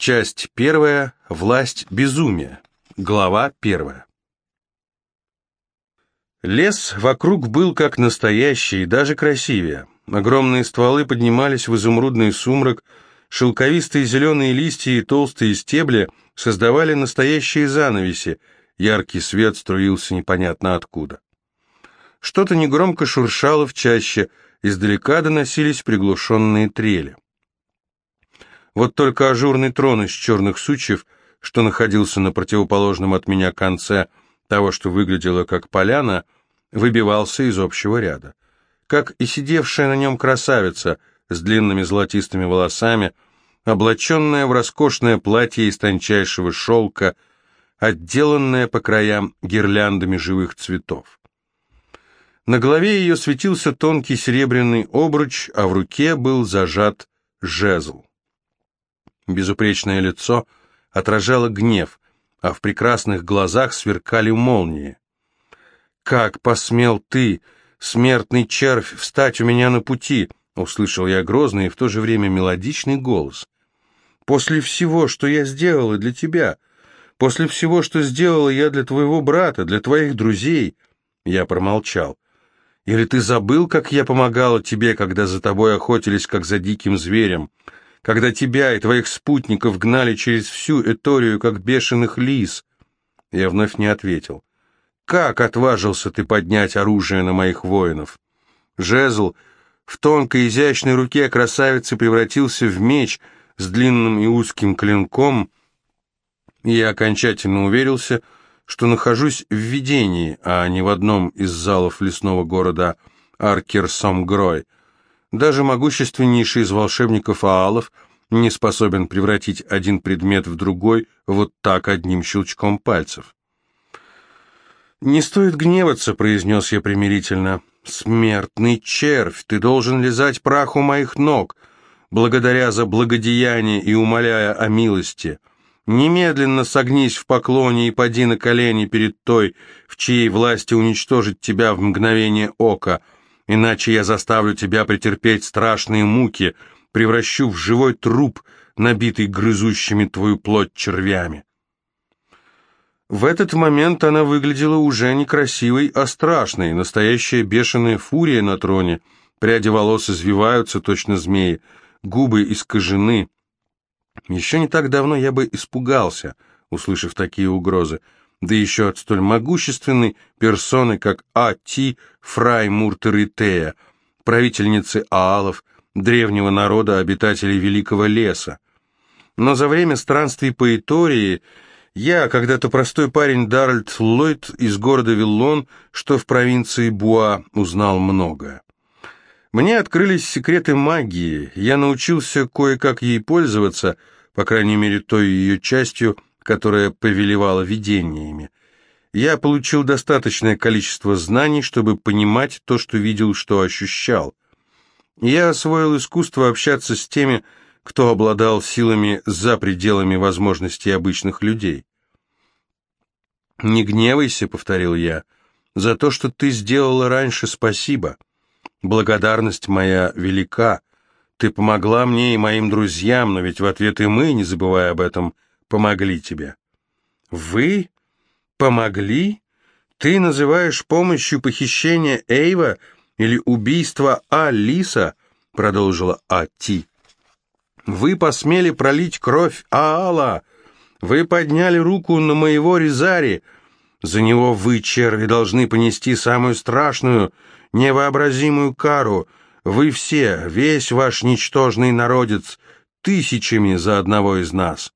Часть первая. Власть безумия. Глава первая. Лес вокруг был как настоящий, даже красивее. Огромные стволы поднимались в изумрудный сумрак, шелковистые зеленые листья и толстые стебли создавали настоящие занавеси, яркий свет струился непонятно откуда. Что-то негромко шуршало в чаще, издалека доносились приглушенные трели. Вот только ажурный трон из черных сучьев, что находился на противоположном от меня конце того, что выглядело как поляна, выбивался из общего ряда. Как и сидевшая на нем красавица с длинными золотистыми волосами, облаченная в роскошное платье из тончайшего шелка, отделанное по краям гирляндами живых цветов. На голове ее светился тонкий серебряный обруч, а в руке был зажат жезл. Безупречное лицо отражало гнев, а в прекрасных глазах сверкали молнии. «Как посмел ты, смертный червь, встать у меня на пути?» — услышал я грозный и в то же время мелодичный голос. «После всего, что я сделала для тебя, после всего, что сделала я для твоего брата, для твоих друзей...» Я промолчал. Или ты забыл, как я помогала тебе, когда за тобой охотились, как за диким зверем, когда тебя и твоих спутников гнали через всю Эторию, как бешеных лис?» Я вновь не ответил. «Как отважился ты поднять оружие на моих воинов?» Жезл в тонкой изящной руке красавицы превратился в меч с длинным и узким клинком, и я окончательно уверился, что нахожусь в видении, а не в одном из залов лесного города Аркер-Сомгрой. Даже могущественнейший из волшебников Аалов не способен превратить один предмет в другой вот так одним щелчком пальцев. «Не стоит гневаться», — произнес я примирительно. «Смертный червь, ты должен лизать праху моих ног, благодаря за благодеяние и умоляя о милости. Немедленно согнись в поклоне и поди на колени перед той, в чьей власти уничтожить тебя в мгновение ока, иначе я заставлю тебя претерпеть страшные муки, превращу в живой труп, набитый грызущими твою плоть червями. В этот момент она выглядела уже не красивой, а страшной, настоящая бешеная фурия на троне, пряди волос извиваются, точно змеи, губы искажены, еще не так давно я бы испугался, услышав такие угрозы, да еще от столь могущественной персоны, как А.Т. Фраймуртеритея, правительницы Аалов, древнего народа, обитателей Великого Леса. Но за время странствий по Итории я, когда-то простой парень Даральд Ллойд из города Виллон, что в провинции Буа, узнал многое. Мне открылись секреты магии, я научился кое-как ей пользоваться, по крайней мере той ее частью, которая повелевала видениями. Я получил достаточное количество знаний, чтобы понимать то, что видел, что ощущал. Я освоил искусство общаться с теми, кто обладал силами за пределами возможностей обычных людей. «Не гневайся», — повторил я, — «за то, что ты сделала раньше, спасибо». Благодарность моя велика. Ты помогла мне и моим друзьям, но ведь в ответ и мы, не забывая об этом, помогли тебе. Вы? Помогли? Ты называешь помощью похищения Эйва или убийства Алиса? Продолжила Ати. Вы посмели пролить кровь Аала. Вы подняли руку на моего Резари. За него вы, черви, должны понести самую страшную невообразимую кару. Вы все, весь ваш ничтожный народец, тысячами за одного из нас.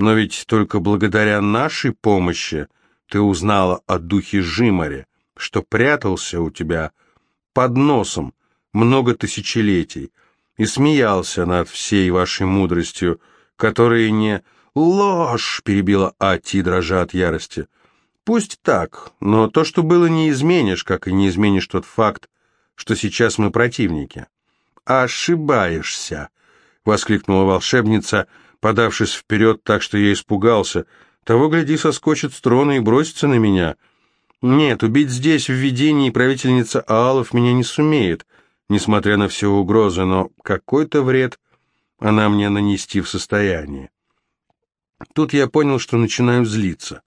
Но ведь только благодаря нашей помощи ты узнала о духе Жимаре, что прятался у тебя под носом много тысячелетий и смеялся над всей вашей мудростью, которая не... «Ложь!» — перебила Ати, дрожа от ярости. Пусть так, но то, что было, не изменишь, как и не изменишь тот факт, что сейчас мы противники. «Ошибаешься!» — воскликнула волшебница, подавшись вперед так, что я испугался. «Того, гляди, соскочит с трона и бросится на меня. Нет, убить здесь, в видении, правительница Аалов меня не сумеет, несмотря на все угрозы, но какой-то вред она мне нанести в состоянии. Тут я понял, что начинаю злиться.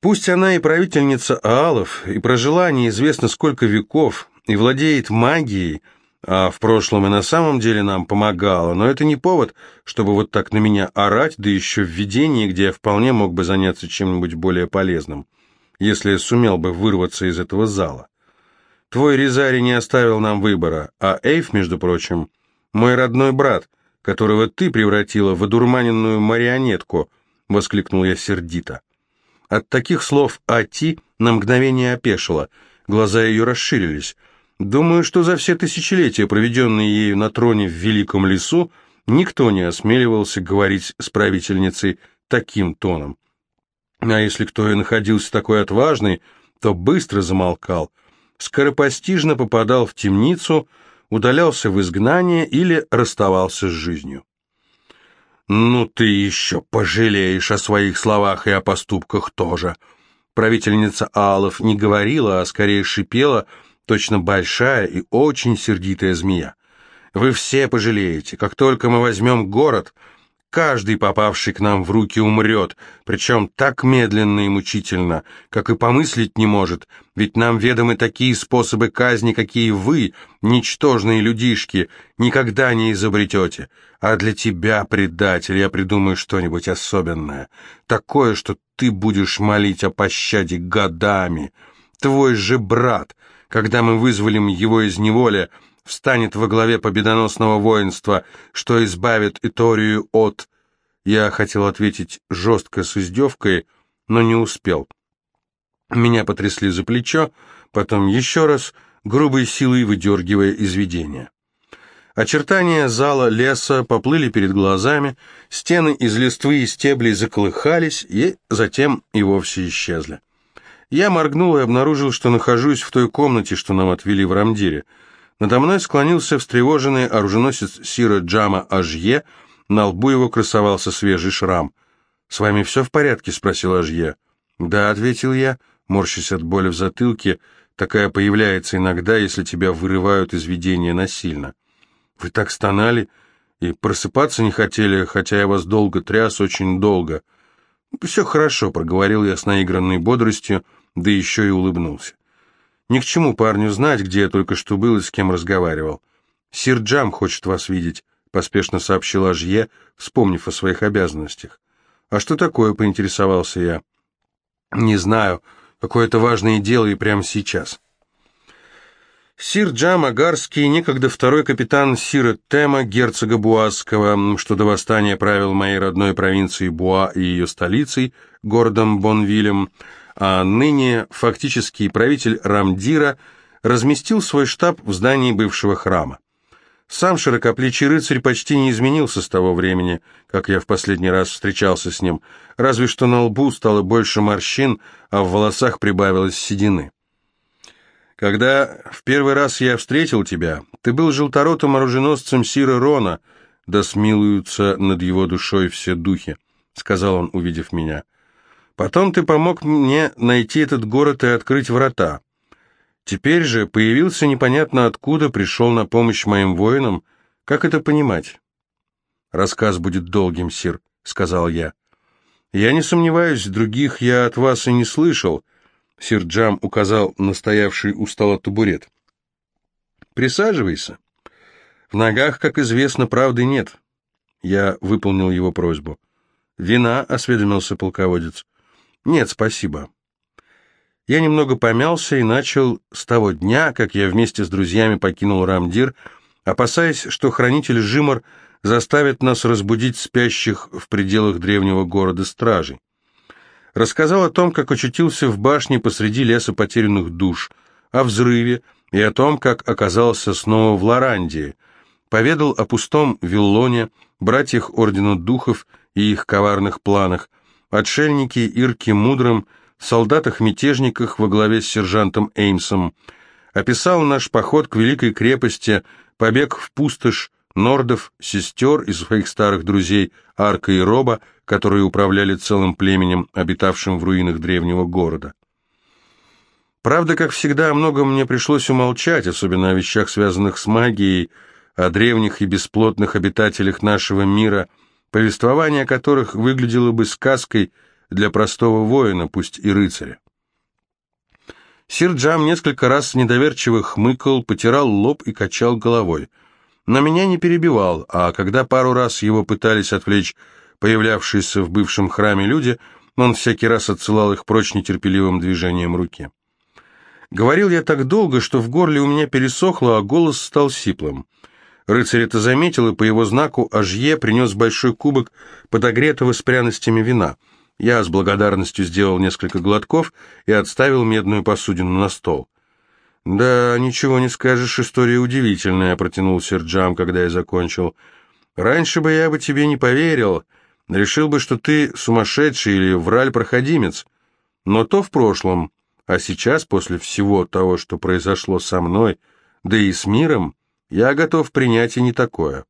Пусть она и правительница Аалов, и прожила неизвестно сколько веков, и владеет магией, а в прошлом и на самом деле нам помогала, но это не повод, чтобы вот так на меня орать, да еще в видении, где я вполне мог бы заняться чем-нибудь более полезным, если сумел бы вырваться из этого зала. Твой Резари не оставил нам выбора, а Эйв, между прочим, мой родной брат, которого ты превратила в одурманенную марионетку, — воскликнул я сердито. От таких слов Ати на мгновение опешила, глаза ее расширились. Думаю, что за все тысячелетия, проведенные ею на троне в Великом лесу, никто не осмеливался говорить с правительницей таким тоном. А если кто и находился такой отважный, то быстро замолкал, скоропостижно попадал в темницу, удалялся в изгнание или расставался с жизнью. «Ну ты еще пожалеешь о своих словах и о поступках тоже». Правительница Алов не говорила, а скорее шипела, точно большая и очень сердитая змея. «Вы все пожалеете. Как только мы возьмем город, Каждый, попавший к нам в руки, умрет, причем так медленно и мучительно, как и помыслить не может, ведь нам ведомы такие способы казни, какие вы, ничтожные людишки, никогда не изобретете. А для тебя, предатель, я придумаю что-нибудь особенное, такое, что ты будешь молить о пощаде годами. Твой же брат, когда мы вызволим его из неволи, встанет во главе победоносного воинства, что избавит Иторию от... Я хотел ответить жестко с издевкой, но не успел. Меня потрясли за плечо, потом еще раз, грубой силой выдергивая из видения. Очертания зала леса поплыли перед глазами, стены из листвы и стеблей заколыхались, и затем и вовсе исчезли. Я моргнул и обнаружил, что нахожусь в той комнате, что нам отвели в Рамдире — надо мной склонился встревоженный оруженосец Сира Джама Ажье, на лбу его красовался свежий шрам. «С вами все в порядке?» — спросил Ажье. «Да», — ответил я, морщась от боли в затылке, такая появляется иногда, если тебя вырывают из видения насильно. «Вы так стонали и просыпаться не хотели, хотя я вас долго тряс, очень долго». «Все хорошо», — проговорил я с наигранной бодростью, да еще и улыбнулся. Ни к чему парню знать, где я только что был и с кем разговаривал. «Сир Джам хочет вас видеть», — поспешно сообщил Ажье, вспомнив о своих обязанностях. «А что такое?» — поинтересовался я. «Не знаю. Какое-то важное дело и прямо сейчас». Сир Джам Агарский, некогда второй капитан Сира Тема, герцога Буасского, что до восстания правил моей родной провинции Буа и ее столицей, городом Бонвилем, а ныне фактический правитель Рамдира разместил свой штаб в здании бывшего храма. Сам широкоплечий рыцарь почти не изменился с того времени, как я в последний раз встречался с ним, разве что на лбу стало больше морщин, а в волосах прибавилось седины. Когда в первый раз я встретил тебя, ты был желторотым оруженосцем Сира Рона, да смилуются над его душой все духи, — сказал он, увидев меня. — Потом ты помог мне найти этот город и открыть врата. Теперь же появился непонятно откуда, пришел на помощь моим воинам. Как это понимать? Рассказ будет долгим, сир, сказал я. Я не сомневаюсь, других я от вас и не слышал. Сир Джам указал на стоявший у стола табурет. Присаживайся. В ногах, как известно, правды нет. Я выполнил его просьбу. «Вина?» — осведомился полководец. «Нет, спасибо». Я немного помялся и начал с того дня, как я вместе с друзьями покинул Рамдир, опасаясь, что хранитель Жимор заставит нас разбудить спящих в пределах древнего города стражей. Рассказал о том, как очутился в башне посреди леса потерянных душ, о взрыве и о том, как оказался снова в Лорандии. Поведал о пустом Виллоне, братьях Ордена Духов и их коварных планах, отшельнике Ирке Мудром, солдатах-мятежниках во главе с сержантом Эймсом, описал наш поход к Великой крепости, побег в пустошь, нордов, сестер и своих старых друзей Арка и Роба, которые управляли целым племенем, обитавшим в руинах древнего города. Правда, как всегда, о многом мне пришлось умолчать, особенно о вещах, связанных с магией, о древних и бесплотных обитателях нашего мира – повествование которых выглядело бы сказкой для простого воина, пусть и рыцаря. Сир Джам несколько раз недоверчиво хмыкал, потирал лоб и качал головой. Но меня не перебивал, а когда пару раз его пытались отвлечь появлявшиеся в бывшем храме люди, он всякий раз отсылал их прочь нетерпеливым движением руки. Говорил я так долго, что в горле у меня пересохло, а голос стал сиплым. Рыцарь это заметил, и по его знаку Ажье принес большой кубок подогретого с пряностями вина. Я с благодарностью сделал несколько глотков и отставил медную посудину на стол. «Да, ничего не скажешь, история удивительная», — протянул Серджам, когда я закончил. «Раньше бы я бы тебе не поверил, решил бы, что ты сумасшедший или враль-проходимец. Но то в прошлом, а сейчас, после всего того, что произошло со мной, да и с миром, я готов принять и не такое.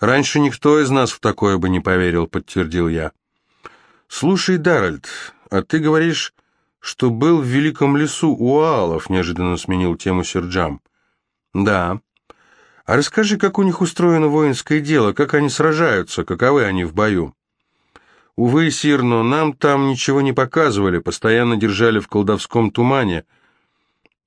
Раньше никто из нас в такое бы не поверил, подтвердил я. Слушай, Даральд, а ты говоришь, что был в великом лесу у Аалов, неожиданно сменил тему Серджам. Да. А расскажи, как у них устроено воинское дело, как они сражаются, каковы они в бою. Увы, Сир, но нам там ничего не показывали, постоянно держали в колдовском тумане.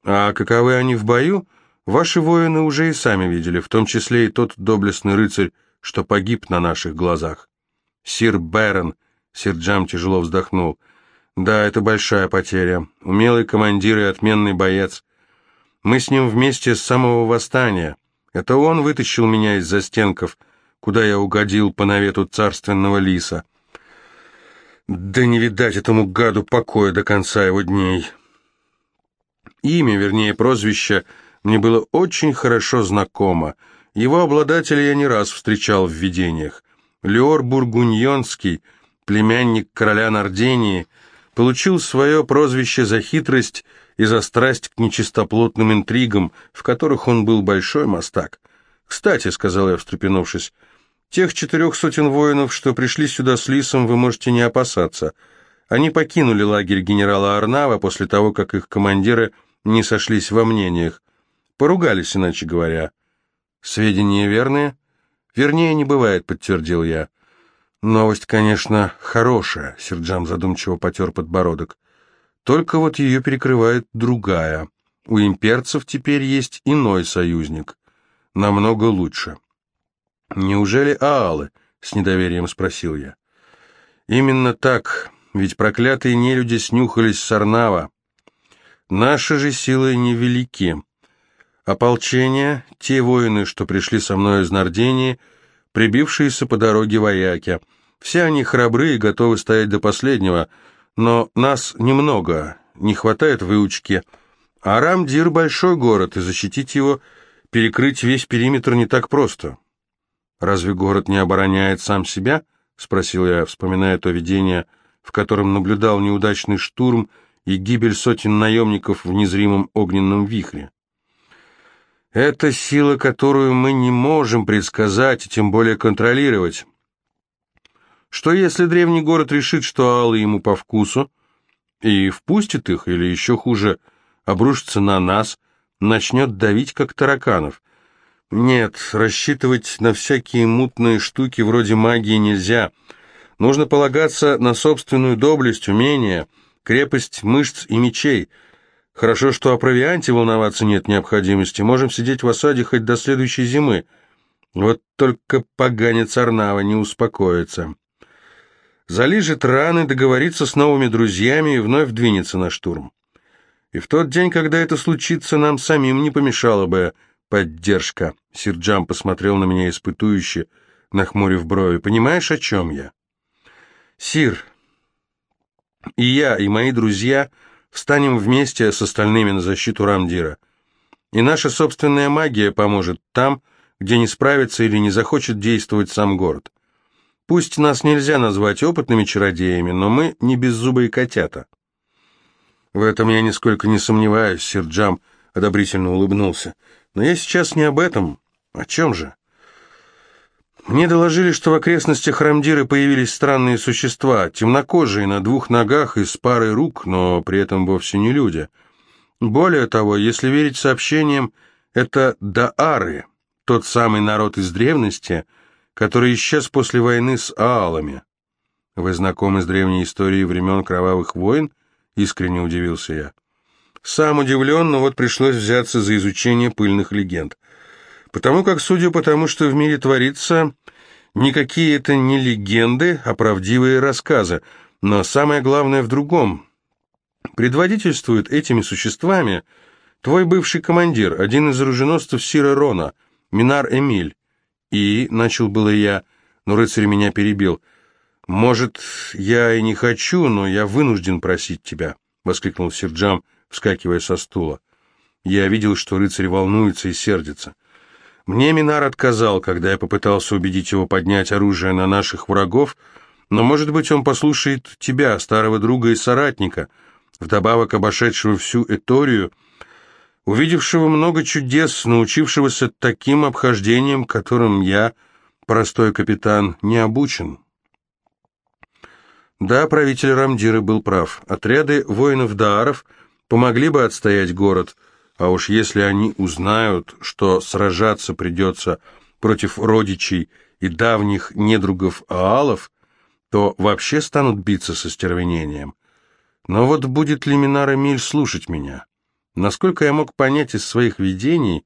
А каковы они в бою? Ваши воины уже и сами видели, в том числе и тот доблестный рыцарь, что погиб на наших глазах. Сир Бэрон, сир Джам тяжело вздохнул. Да, это большая потеря. Умелый командир и отменный боец. Мы с ним вместе с самого восстания. Это он вытащил меня из застенков, куда я угодил по навету царственного лиса. Да не видать этому гаду покоя до конца его дней. Имя, вернее, прозвище — мне было очень хорошо знакомо. Его обладателя я не раз встречал в видениях. Леор Бургуньонский, племянник короля Нардении, получил свое прозвище за хитрость и за страсть к нечистоплотным интригам, в которых он был большой мастак. «Кстати», — сказал я, встрепенувшись, — «тех четырех сотен воинов, что пришли сюда с Лисом, вы можете не опасаться. Они покинули лагерь генерала Арнава после того, как их командиры не сошлись во мнениях. Поругались, иначе говоря. Сведения верные? Вернее, не бывает, подтвердил я. Новость, конечно, хорошая, Серджам задумчиво потер подбородок. Только вот ее перекрывает другая. У имперцев теперь есть иной союзник. Намного лучше. Неужели Аалы? С недоверием спросил я. Именно так, ведь проклятые нелюди снюхались с Арнава. Наши же силы невелики. Ополчение, те воины, что пришли со мной из Нардении, прибившиеся по дороге вояки. Все они храбры и готовы стоять до последнего, но нас немного, не хватает выучки. А Рамдир — большой город, и защитить его, перекрыть весь периметр не так просто. «Разве город не обороняет сам себя?» — спросил я, вспоминая то видение, в котором наблюдал неудачный штурм и гибель сотен наемников в незримом огненном вихре. Это сила, которую мы не можем предсказать тем более контролировать. Что если древний город решит, что Аллы ему по вкусу, и впустит их, или еще хуже, обрушится на нас, начнет давить, как тараканов? Нет, рассчитывать на всякие мутные штуки вроде магии нельзя. Нужно полагаться на собственную доблесть, умение, крепость мышц и мечей — Хорошо, что о провианте волноваться нет необходимости. Можем сидеть в осаде хоть до следующей зимы. Вот только поганец Арнава не успокоится. Залижет раны, договорится с новыми друзьями и вновь двинется на штурм. И в тот день, когда это случится, нам самим не помешала бы поддержка. Сирджам посмотрел на меня испытующе, нахмурив брови. Понимаешь, о чем я? Сир, и я, и мои друзья — Встанем вместе с остальными на защиту Рамдира. И наша собственная магия поможет там, где не справится или не захочет действовать сам город. Пусть нас нельзя назвать опытными чародеями, но мы не беззубые котята. В этом я нисколько не сомневаюсь, Сирджам одобрительно улыбнулся. Но я сейчас не об этом. О чем же? Мне доложили, что в окрестностях Рамдиры появились странные существа, темнокожие, на двух ногах и с парой рук, но при этом вовсе не люди. Более того, если верить сообщениям, это Даары, тот самый народ из древности, который исчез после войны с аалами. Вы знакомы с древней историей времен кровавых войн? Искренне удивился я. Сам удивлен, но вот пришлось взяться за изучение пыльных легенд. Потому как, судя по тому, что в мире творится, никакие это не легенды, а правдивые рассказы. Но самое главное в другом. Предводительствует этими существами твой бывший командир, один из оруженосцев Сира Рона, Минар Эмиль. И, начал было я, но рыцарь меня перебил. «Может, я и не хочу, но я вынужден просить тебя», — воскликнул Сирджам, вскакивая со стула. Я видел, что рыцарь волнуется и сердится. Мне Минар отказал, когда я попытался убедить его поднять оружие на наших врагов, но, может быть, он послушает тебя, старого друга и соратника, вдобавок обошедшего всю Эторию, увидевшего много чудес, научившегося таким обхождениям, которым я, простой капитан, не обучен. Да, правитель Рамдиры был прав. Отряды воинов-дааров помогли бы отстоять город, а уж если они узнают, что сражаться придется против родичей и давних недругов Аалов, то вообще станут биться со стервенением. Но вот будет ли Минар Эмиль слушать меня? Насколько я мог понять из своих видений,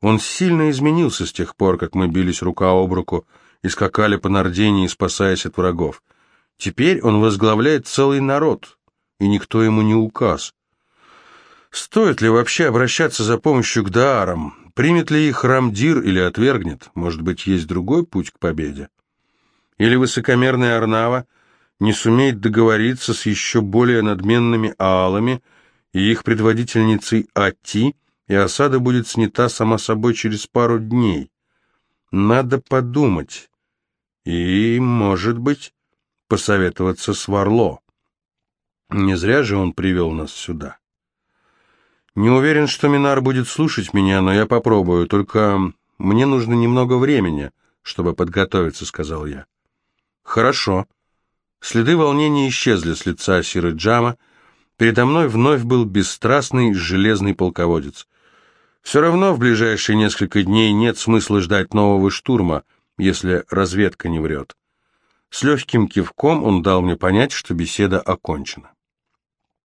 он сильно изменился с тех пор, как мы бились рука об руку и скакали по Нардении, спасаясь от врагов. Теперь он возглавляет целый народ, и никто ему не указ. Стоит ли вообще обращаться за помощью к Даарам? Примет ли их Рамдир или отвергнет? Может быть, есть другой путь к победе? Или высокомерная Арнава не сумеет договориться с еще более надменными аалами и их предводительницей Ати, и осада будет снята сама собой через пару дней. Надо подумать. И, может быть, посоветоваться с Варло. Не зря же он привел нас сюда. Не уверен, что Минар будет слушать меня, но я попробую, только мне нужно немного времени, чтобы подготовиться, сказал я. Хорошо. Следы волнения исчезли с лица Сиры Джама. Передо мной вновь был бесстрастный железный полководец. Все равно в ближайшие несколько дней нет смысла ждать нового штурма, если разведка не врет. С легким кивком он дал мне понять, что беседа окончена.